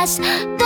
Yes.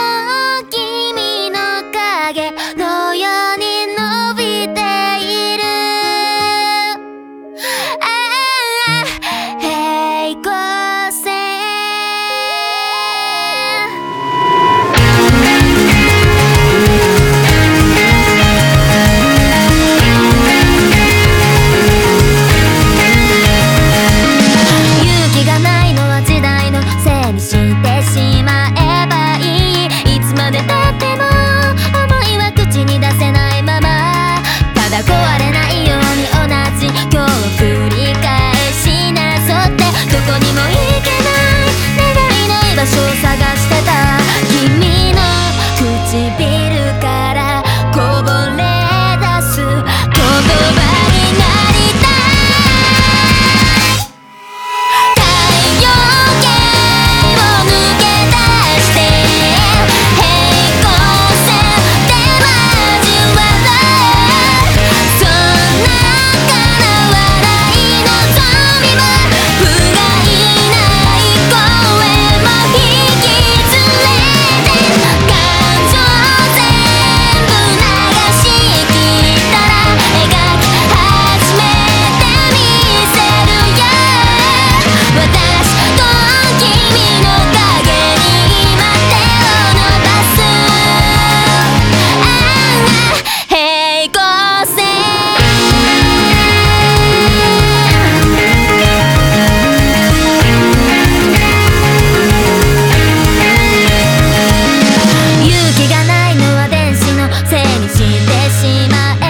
してしまえ